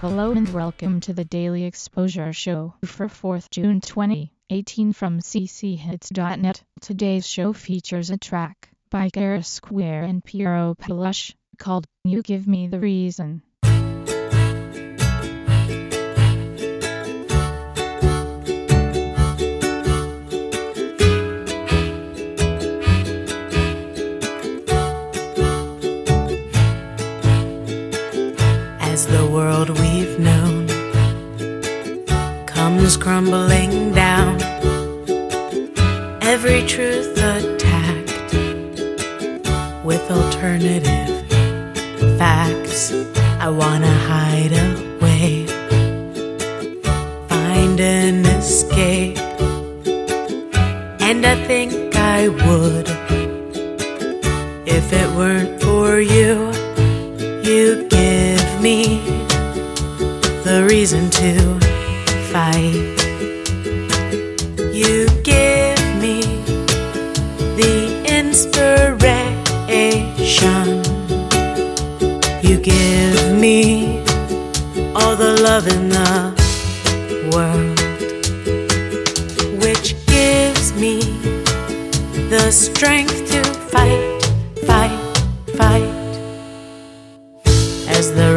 Hello and welcome to the Daily Exposure Show for 4th June 2018 from cchits.net. Today's show features a track by Kara Square and Piero Palush called You Give Me the Reason. As the world we've known comes crumbling down. Every truth attacked with alternative facts. I wanna hide away, find an escape, and I think I would if it weren't for you. You me the reason to fight. You give me the inspiration. You give me all the love in the world, which gives me the strength to fight, fight, fight as the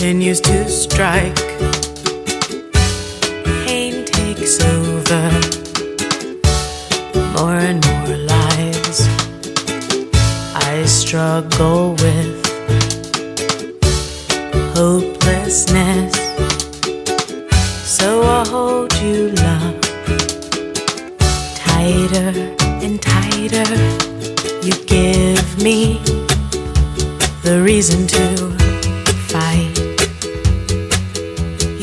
continues to strike. Pain takes over, more and more lies. I struggle with hopelessness, so I'll hold you, love, tighter and tighter. You give me the reason to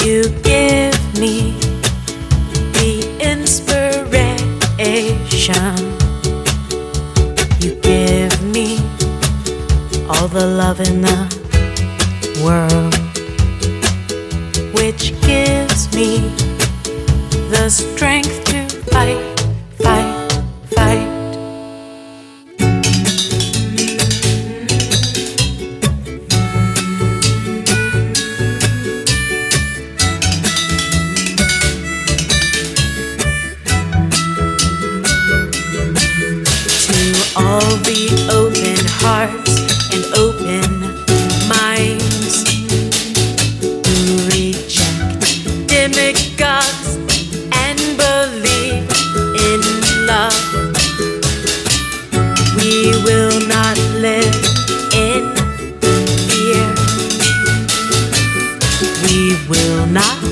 You give me the inspiration. You give me all the love in the world, which gives me the strength to fight, not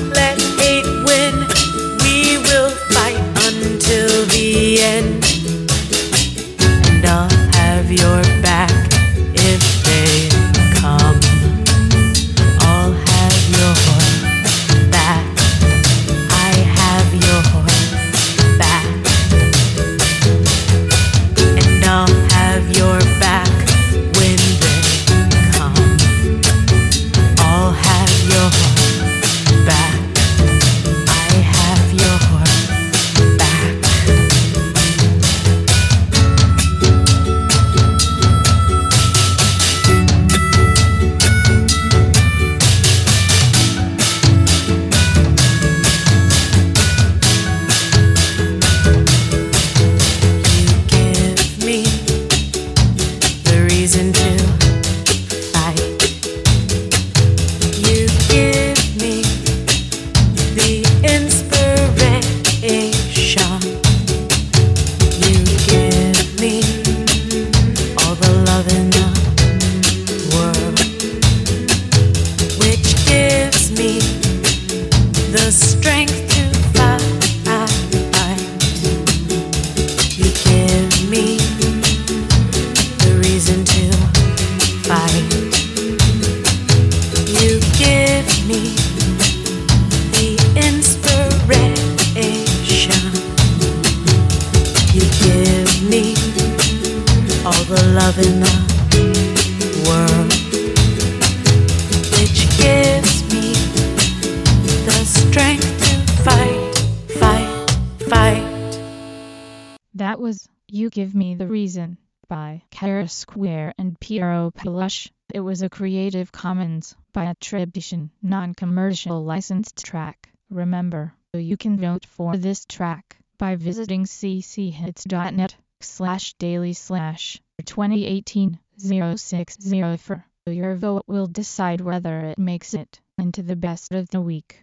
strength to fight, fight, fight. That was You Give Me the Reason by Kara Square and Piero Palush. It was a Creative Commons by attribution, non-commercial licensed track. Remember, you can vote for this track by visiting cchits.net slash daily slash 2018 0604. Your vote will decide whether it makes it into the best of the week